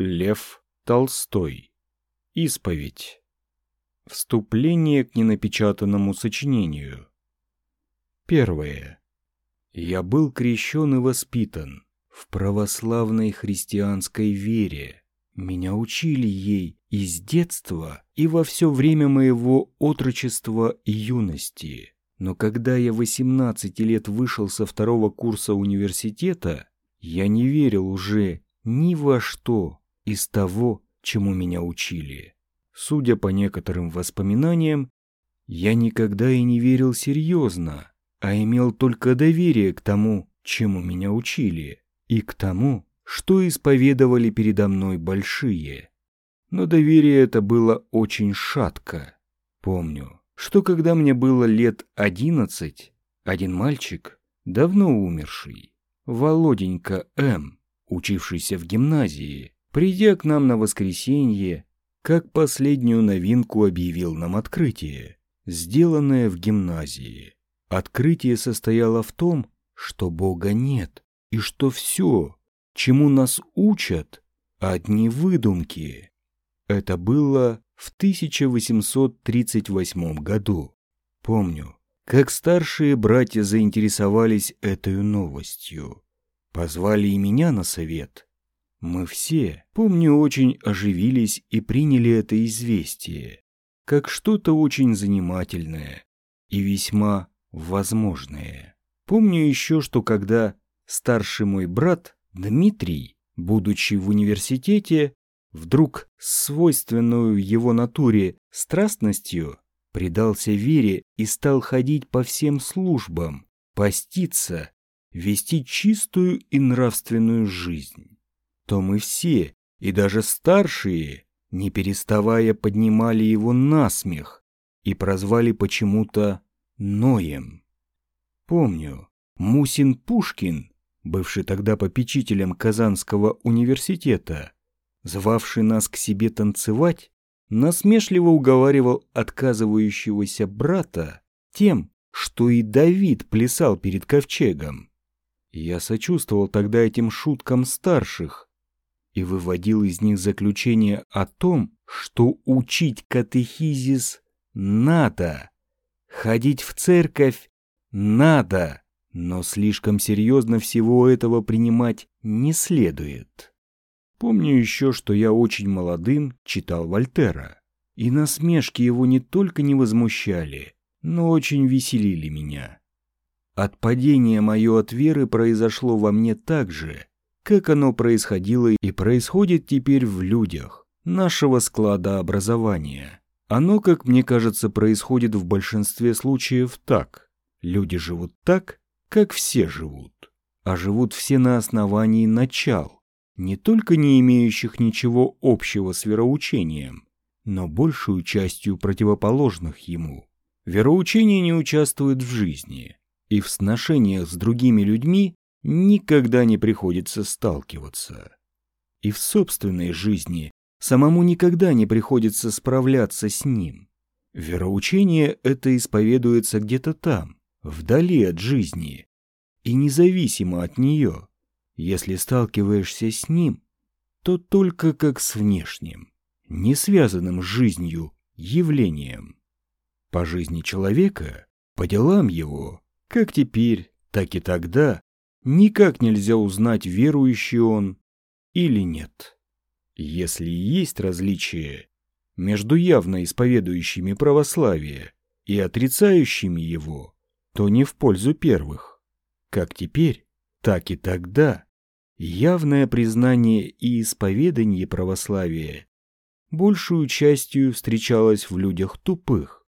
Лев Толстой. Исповедь. Вступление к ненапечатанному сочинению. Первое. Я был крещен и воспитан в православной христианской вере. Меня учили ей и с детства, и во все время моего отрочества и юности. Но когда я 18 лет вышел со второго курса университета, я не верил уже ни во что, из того, чему меня учили. Судя по некоторым воспоминаниям, я никогда и не верил серьезно, а имел только доверие к тому, чему меня учили, и к тому, что исповедовали передо мной большие. Но доверие это было очень шатко. Помню, что когда мне было лет одиннадцать, один мальчик, давно умерший, Володенька М., учившийся в гимназии, Придя к нам на воскресенье, как последнюю новинку объявил нам открытие, сделанное в гимназии. Открытие состояло в том, что Бога нет, и что все, чему нас учат, одни выдумки. Это было в 1838 году. Помню, как старшие братья заинтересовались этой новостью. Позвали и меня на совет – мы все, помню, очень оживились и приняли это известие, как что-то очень занимательное и весьма возможное. Помню еще, что когда старший мой брат Дмитрий, будучи в университете, вдруг свойственную его натуре страстностью предался вере и стал ходить по всем службам, поститься, вести чистую и нравственную жизнь то мы все, и даже старшие, не переставая поднимали его на смех и прозвали почему-то Ноем. Помню, Мусин Пушкин, бывший тогда попечителем Казанского университета, звавший нас к себе танцевать, насмешливо уговаривал отказывающегося брата тем, что и Давид плясал перед ковчегом. Я сочувствовал тогда этим шуткам старших, и выводил из них заключение о том, что учить катехизис надо, ходить в церковь надо, но слишком серьезно всего этого принимать не следует. Помню еще, что я очень молодым читал Вольтера, и насмешки его не только не возмущали, но очень веселили меня. Отпадение мое от веры произошло во мне так же, как оно происходило и происходит теперь в людях нашего склада образования. Оно, как мне кажется, происходит в большинстве случаев так. Люди живут так, как все живут, а живут все на основании начал, не только не имеющих ничего общего с вероучением, но большую частью противоположных ему. Вероучение не участвует в жизни, и в сношениях с другими людьми никогда не приходится сталкиваться. И в собственной жизни самому никогда не приходится справляться с ним. Вероучение это исповедуется где-то там, вдали от жизни, и независимо от нее. Если сталкиваешься с ним, то только как с внешним, не связанным с жизнью явлением. По жизни человека, по делам его, как теперь, так и тогда, никак нельзя узнать, верующий он или нет. Если есть различие между явно исповедующими православие и отрицающими его, то не в пользу первых. Как теперь, так и тогда явное признание и исповедание православия большую частью встречалось в людях тупых,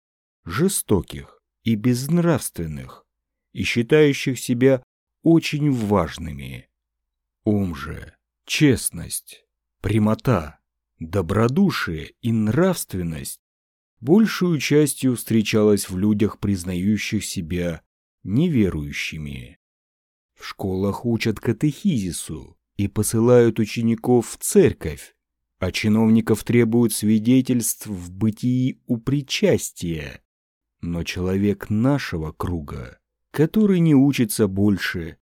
жестоких и безнравственных, и считающих себя очень важными. Ум же, честность, прямота, добродушие и нравственность большую частью встречалась в людях, признающих себя неверующими. В школах учат катехизису и посылают учеников в церковь, а чиновников требуют свидетельств в бытии у причастия. Но человек нашего круга который не учится больше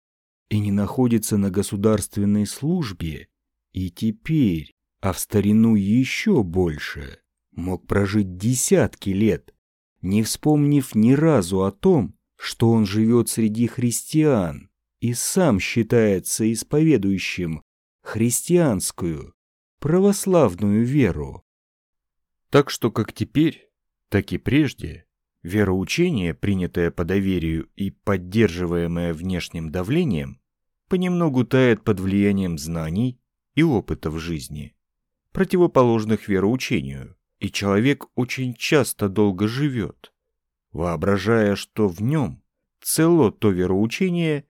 и не находится на государственной службе, и теперь а в старину еще больше, мог прожить десятки лет, не вспомнив ни разу о том, что он живет среди христиан и сам считается исповедующим христианскую, православную веру. Так что как теперь, так и прежде, вероучение, принятое по доверию и поддерживаемое внешним давлением, понемногу тает под влиянием знаний и опыта в жизни, противоположных вероучению, и человек очень часто долго живет, воображая, что в нем цело то вероучение,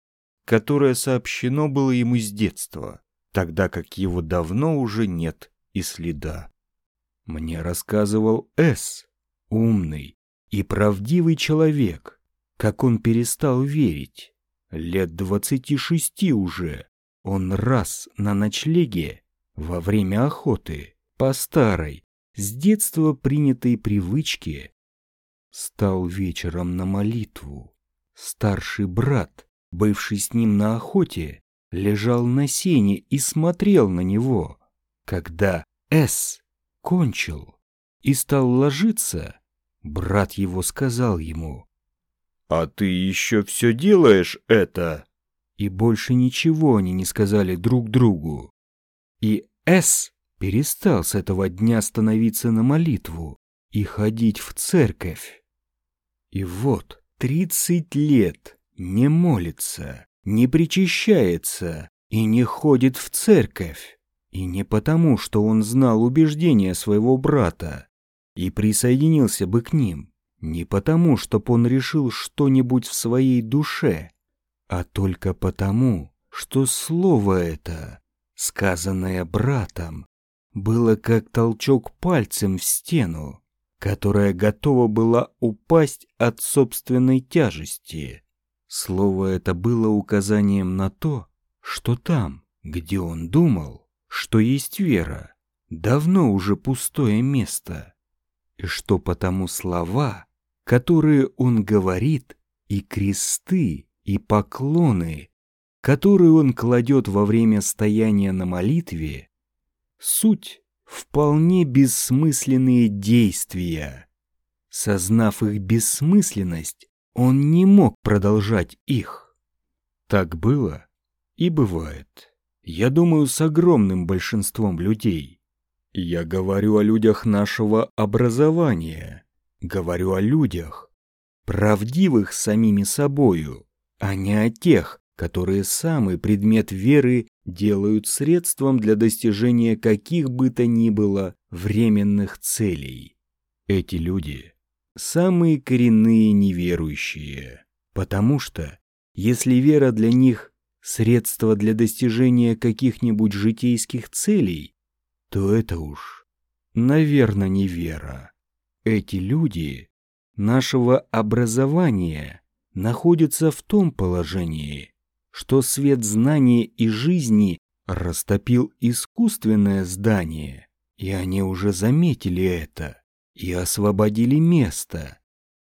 которое сообщено было ему с детства, тогда как его давно уже нет и следа. Мне рассказывал С, умный и правдивый человек, как он перестал верить. Лет двадцати шести уже он раз на ночлеге во время охоты по старой, с детства принятой привычке стал вечером на молитву. Старший брат, бывший с ним на охоте, лежал на сене и смотрел на него. Когда С кончил и стал ложиться, брат его сказал ему, «А ты еще все делаешь это?» И больше ничего они не сказали друг другу. И С перестал с этого дня становиться на молитву и ходить в церковь. И вот тридцать лет не молится, не причащается и не ходит в церковь. И не потому, что он знал убеждения своего брата и присоединился бы к ним, не потому, чтоб он решил что-нибудь в своей душе, а только потому, что слово это, сказанное братом, было как толчок пальцем в стену, которая готова была упасть от собственной тяжести. Слово это было указанием на то, что там, где он думал, что есть вера, давно уже пустое место, и что потому слова, которые он говорит, и кресты, и поклоны, которые он кладет во время стояния на молитве, Суть — вполне бессмысленные действия. Сознав их бессмысленность, он не мог продолжать их. Так было и бывает. Я думаю, с огромным большинством людей. Я говорю о людях нашего образования, говорю о людях, правдивых самими собою, а не о тех, которые самый предмет веры делают средством для достижения каких бы то ни было временных целей. Эти люди – самые коренные неверующие, потому что, если вера для них – средство для достижения каких-нибудь житейских целей, то это уж, наверное, не вера. Эти люди нашего образования находятся в том положении, что свет знания и жизни растопил искусственное здание, и они уже заметили это и освободили место.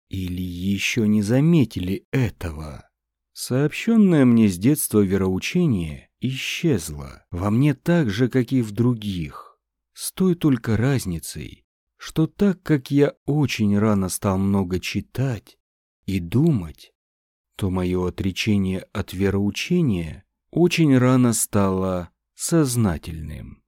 Или еще не заметили этого. Сообщенное мне с детства вероучение исчезло во мне так же, как и в других, с той только разницей, что так как я очень рано стал много читать и думать, то мое отречение от вероучения очень рано стало сознательным.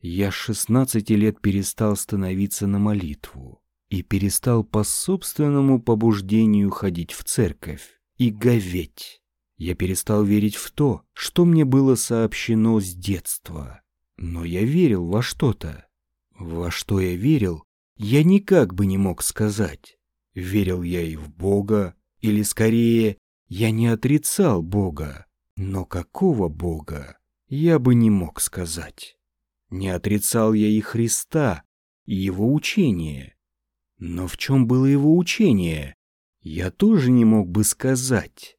Я с 16 лет перестал становиться на молитву и перестал по собственному побуждению ходить в церковь и говеть. Я перестал верить в то, что мне было сообщено с детства. Но я верил во что-то. Во что я верил, я никак бы не мог сказать. Верил я и в Бога, или скорее, я не отрицал Бога, но какого Бога, я бы не мог сказать. Не отрицал я и Христа, и Его учение. Но в чем было Его учение, я тоже не мог бы сказать.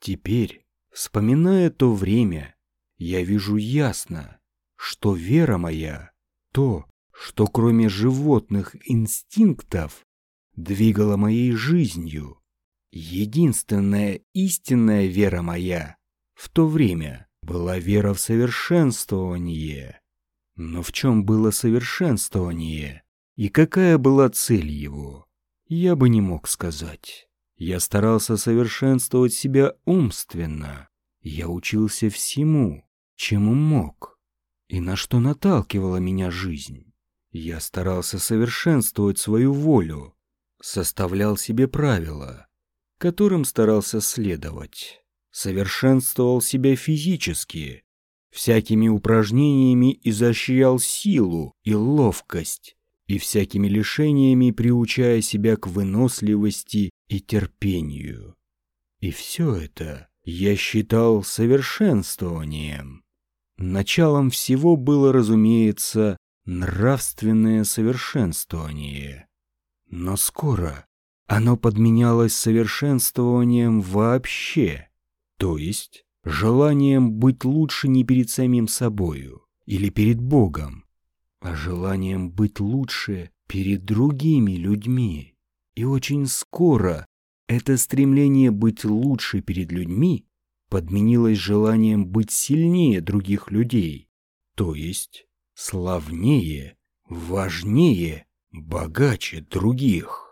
Теперь, вспоминая то время, я вижу ясно, что вера моя, то, что кроме животных инстинктов двигало моей жизнью, Единственная истинная вера моя в то время была вера в совершенствование. Но в чем было совершенствование? И какая была цель его? Я бы не мог сказать. Я старался совершенствовать себя умственно. Я учился всему, чему мог. И на что наталкивала меня жизнь. Я старался совершенствовать свою волю, составлял себе правила, которым старался следовать, совершенствовал себя физически, всякими упражнениями изощрял силу и ловкость, и всякими лишениями приучая себя к выносливости и терпению. И все это я считал совершенствованием. Началом всего было, разумеется, нравственное совершенствование. Но скоро оно подменялось совершенствованием вообще, то есть желанием быть лучше не перед самим собою или перед Богом, а желанием быть лучше перед другими людьми. И очень скоро это стремление быть лучше перед людьми подменилось желанием быть сильнее других людей, то есть славнее, важнее, богаче других.